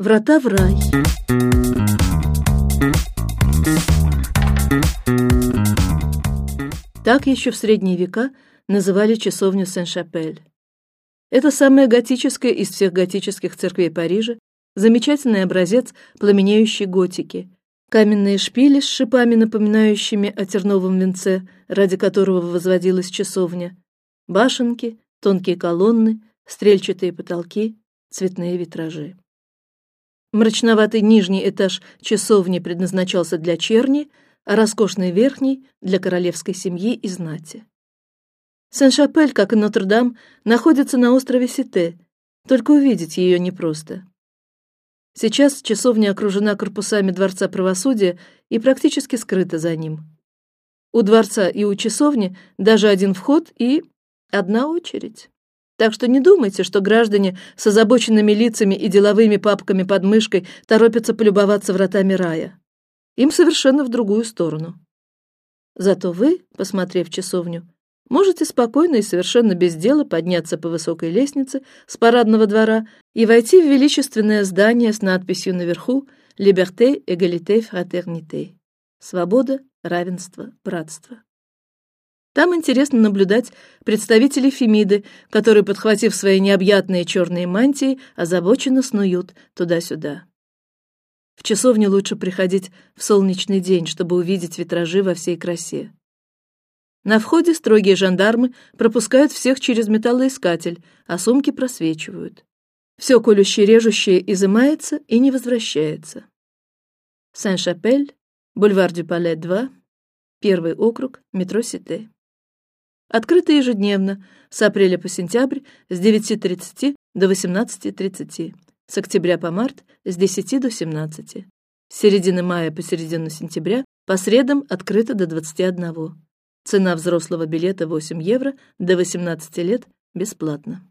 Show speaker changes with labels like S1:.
S1: Врата в рай. Так еще в средние века называли часовню Сен-Шапель. Это самая готическая из всех готических церквей Парижа, замечательный образец пламенеющей готики. Каменные шпили с шипами, напоминающими о терновом венце, ради которого возводилась часовня, башенки, тонкие колонны, стрельчатые потолки, цветные витражи. Мрачноватый нижний этаж часовни предназначался для черни, а роскошный верхний для королевской семьи и знати. Сен-Шапель, как и Нотр-Дам, находится на острове Сите, только увидеть ее непросто. Сейчас часовня окружена корпусами дворца правосудия и практически скрыта за ним. У дворца и у часовни даже один вход и одна очередь. Так что не думайте, что граждане с озабоченными лицами и деловыми папками под мышкой торопятся полюбоваться вратами рая. Им совершенно в другую сторону. Зато вы, посмотрев часовню, можете спокойно и совершенно без дела подняться по высокой лестнице с парадного двора и войти в величественное здание с надписью наверху «Liberté, égalité, fraternité» — свобода, равенство, братство. Там интересно наблюдать представителей Фемиды, которые, подхватив свои необъятные черные мантии, озабоченно снуют туда-сюда. В часовню лучше приходить в солнечный день, чтобы увидеть витражи во всей красе. На входе строгие жандармы пропускают всех через металлоискатель, а сумки просвечивают. Все колющее, режущее изымается и не возвращается. Сен-Шапель, бульвар дю Пале 2, первый округ, метро Сите. Открыто ежедневно с апреля по сентябрь с 9:30 до 18:30, с октября по март с 10 до 17, с середины мая по середину сентября по средам открыто до 21. Цена взрослого билета 8 евро, до 18 лет бесплатно.